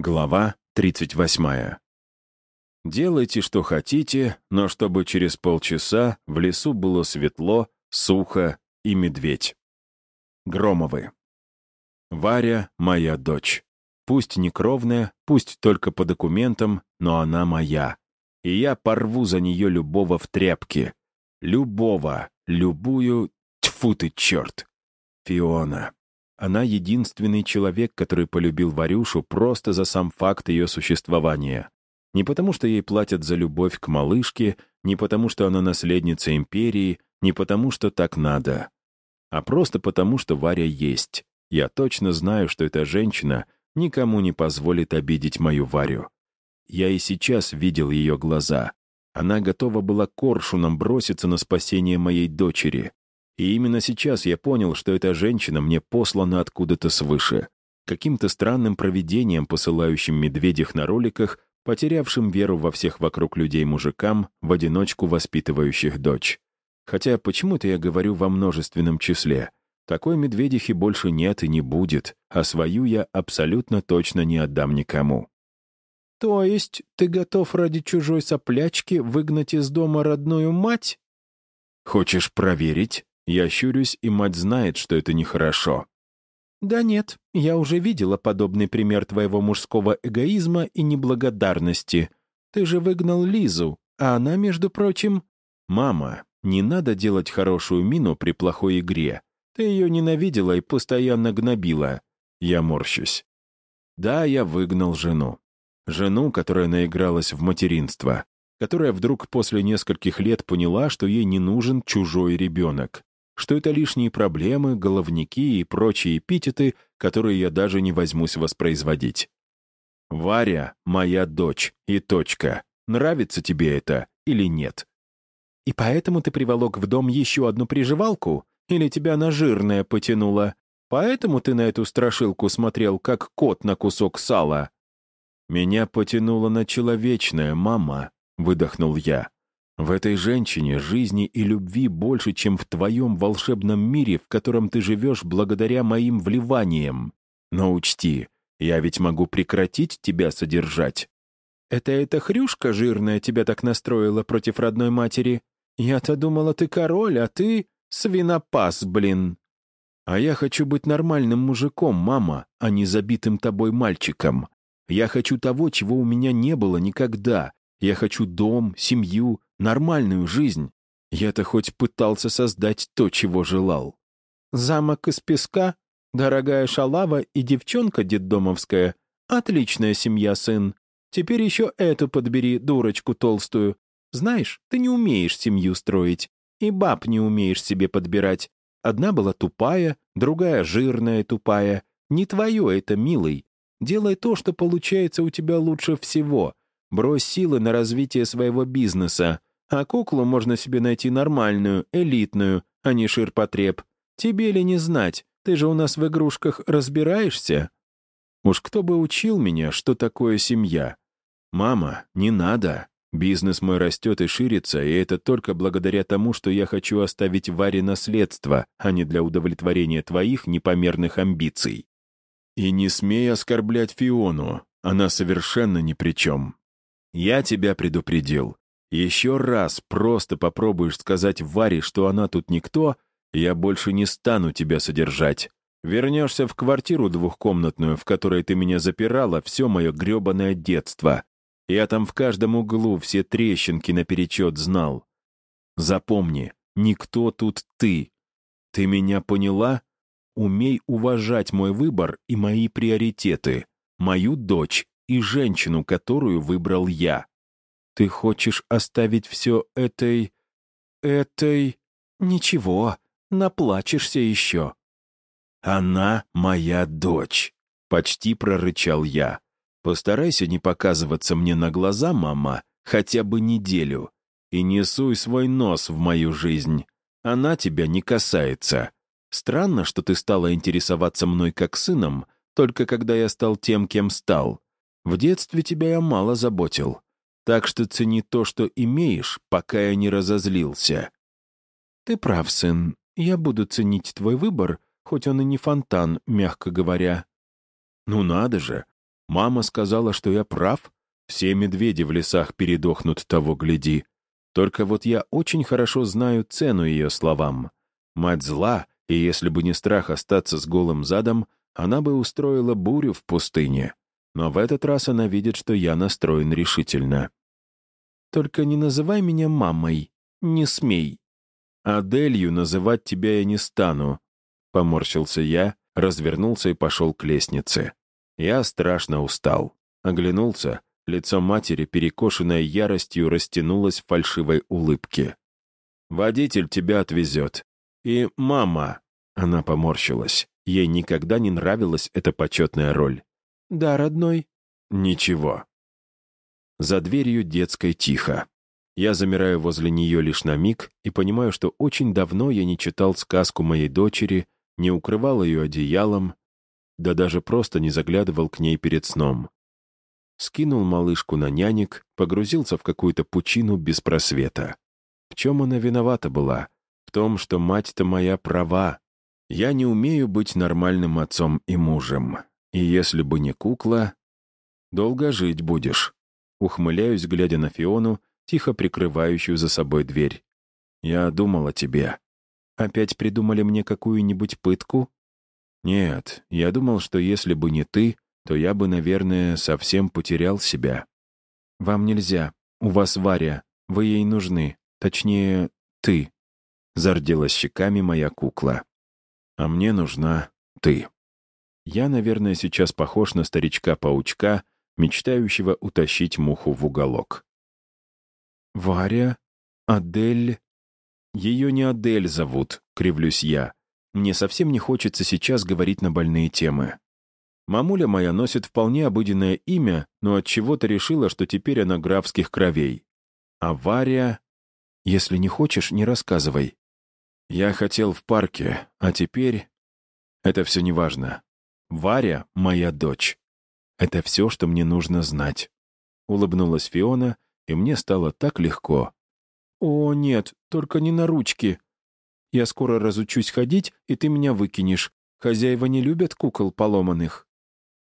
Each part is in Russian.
Глава 38. Делайте, что хотите, но чтобы через полчаса в лесу было светло, сухо и медведь. Громовы. Варя — моя дочь. Пусть не кровная, пусть только по документам, но она моя. И я порву за нее любого в тряпке. Любого, любую, тьфу ты, черт. Фиона. Она единственный человек, который полюбил Варюшу просто за сам факт ее существования. Не потому, что ей платят за любовь к малышке, не потому, что она наследница империи, не потому, что так надо. А просто потому, что Варя есть. Я точно знаю, что эта женщина никому не позволит обидеть мою Варю. Я и сейчас видел ее глаза. Она готова была коршуном броситься на спасение моей дочери. И именно сейчас я понял, что эта женщина мне послана откуда-то свыше. Каким-то странным провидением, посылающим медведях на роликах, потерявшим веру во всех вокруг людей мужикам, в одиночку воспитывающих дочь. Хотя почему-то я говорю во множественном числе. Такой медведихи больше нет и не будет, а свою я абсолютно точно не отдам никому. «То есть ты готов ради чужой соплячки выгнать из дома родную мать?» «Хочешь проверить?» Я щурюсь, и мать знает, что это нехорошо. «Да нет, я уже видела подобный пример твоего мужского эгоизма и неблагодарности. Ты же выгнал Лизу, а она, между прочим...» «Мама, не надо делать хорошую мину при плохой игре. Ты ее ненавидела и постоянно гнобила». Я морщусь. «Да, я выгнал жену. Жену, которая наигралась в материнство, которая вдруг после нескольких лет поняла, что ей не нужен чужой ребенок что это лишние проблемы, головники и прочие эпитеты, которые я даже не возьмусь воспроизводить. Варя — моя дочь, и точка. Нравится тебе это или нет? И поэтому ты приволок в дом еще одну приживалку? Или тебя на жирное потянуло? Поэтому ты на эту страшилку смотрел, как кот на кусок сала? Меня потянуло на человечное, мама, — выдохнул я. В этой женщине жизни и любви больше, чем в твоем волшебном мире, в котором ты живешь благодаря моим вливаниям. Но учти, я ведь могу прекратить тебя содержать». «Это эта хрюшка жирная тебя так настроила против родной матери? Я-то думала, ты король, а ты свинопас, блин». «А я хочу быть нормальным мужиком, мама, а не забитым тобой мальчиком. Я хочу того, чего у меня не было никогда. Я хочу дом, семью, нормальную жизнь. Я-то хоть пытался создать то, чего желал. Замок из песка, дорогая шалава и девчонка детдомовская. Отличная семья, сын. Теперь еще эту подбери, дурочку толстую. Знаешь, ты не умеешь семью строить. И баб не умеешь себе подбирать. Одна была тупая, другая жирная тупая. Не твое это, милый. Делай то, что получается у тебя лучше всего. Брось силы на развитие своего бизнеса. А куклу можно себе найти нормальную, элитную, а не ширпотреб. Тебе ли не знать? Ты же у нас в игрушках разбираешься? Уж кто бы учил меня, что такое семья? Мама, не надо. Бизнес мой растет и ширится, и это только благодаря тому, что я хочу оставить Варе наследство, а не для удовлетворения твоих непомерных амбиций. И не смей оскорблять Фиону, она совершенно ни при чем. Я тебя предупредил. Еще раз просто попробуешь сказать Варе, что она тут никто, я больше не стану тебя содержать. Вернешься в квартиру двухкомнатную, в которой ты меня запирала все мое гребаное детство. Я там в каждом углу все трещинки наперечет знал. Запомни, никто тут ты. Ты меня поняла? Умей уважать мой выбор и мои приоритеты, мою дочь и женщину, которую выбрал я. Ты хочешь оставить все этой... этой... Ничего, наплачешься еще. Она моя дочь, почти прорычал я. Постарайся не показываться мне на глаза, мама, хотя бы неделю. И не суй свой нос в мою жизнь. Она тебя не касается. Странно, что ты стала интересоваться мной как сыном, только когда я стал тем, кем стал. В детстве тебя я мало заботил. Так что цени то, что имеешь, пока я не разозлился. Ты прав, сын. Я буду ценить твой выбор, хоть он и не фонтан, мягко говоря. Ну надо же. Мама сказала, что я прав. Все медведи в лесах передохнут, того гляди. Только вот я очень хорошо знаю цену ее словам. Мать зла, и если бы не страх остаться с голым задом, она бы устроила бурю в пустыне. Но в этот раз она видит, что я настроен решительно. «Только не называй меня мамой. Не смей». «Аделью называть тебя я не стану», — поморщился я, развернулся и пошел к лестнице. Я страшно устал. Оглянулся, лицо матери, перекошенное яростью, растянулось в фальшивой улыбке. «Водитель тебя отвезет. И мама...» Она поморщилась. Ей никогда не нравилась эта почетная роль. «Да, родной». «Ничего». За дверью детской тихо. Я замираю возле нее лишь на миг и понимаю, что очень давно я не читал сказку моей дочери, не укрывал ее одеялом, да даже просто не заглядывал к ней перед сном. Скинул малышку на нянек, погрузился в какую-то пучину без просвета. В чем она виновата была? В том, что мать-то моя права. Я не умею быть нормальным отцом и мужем. И если бы не кукла, долго жить будешь. Ухмыляюсь, глядя на Фиону, тихо прикрывающую за собой дверь. Я думал о тебе. Опять придумали мне какую-нибудь пытку? Нет, я думал, что если бы не ты, то я бы, наверное, совсем потерял себя. Вам нельзя. У вас Варя. Вы ей нужны. Точнее, ты. Зарделась щеками моя кукла. А мне нужна ты. Я, наверное, сейчас похож на старичка-паучка, мечтающего утащить муху в уголок. «Варя? Адель?» «Ее не Адель зовут», — кривлюсь я. Мне совсем не хочется сейчас говорить на больные темы. Мамуля моя носит вполне обыденное имя, но от чего то решила, что теперь она графских кровей. А Варя... Если не хочешь, не рассказывай. Я хотел в парке, а теперь... Это все неважно. Варя — моя дочь. Это все, что мне нужно знать. Улыбнулась Фиона, и мне стало так легко. «О, нет, только не на ручки. Я скоро разучусь ходить, и ты меня выкинешь. Хозяева не любят кукол поломанных».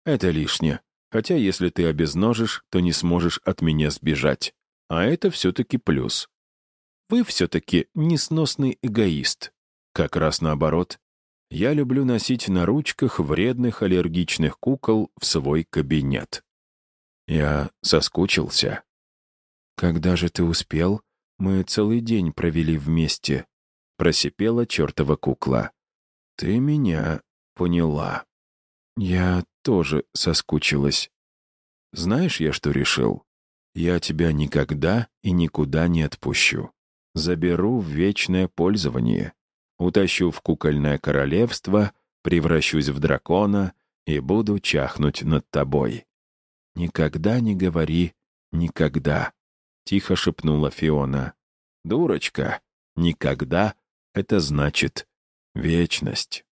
«Это лишнее. Хотя если ты обезножишь, то не сможешь от меня сбежать. А это все-таки плюс. Вы все-таки несносный эгоист. Как раз наоборот. Я люблю носить на ручках вредных аллергичных кукол в свой кабинет. Я соскучился. «Когда же ты успел? Мы целый день провели вместе», — просипела чертова кукла. «Ты меня поняла. Я тоже соскучилась. Знаешь, я что решил? Я тебя никогда и никуда не отпущу заберу в вечное пользование, утащу в кукольное королевство, превращусь в дракона и буду чахнуть над тобой. «Никогда не говори «никогда», — тихо шепнула Фиона. «Дурочка, никогда — это значит вечность».